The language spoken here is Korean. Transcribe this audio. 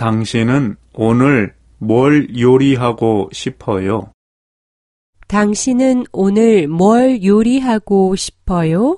당신은 오늘 뭘 요리하고 싶어요? 당신은 오늘 뭘 요리하고 싶어요?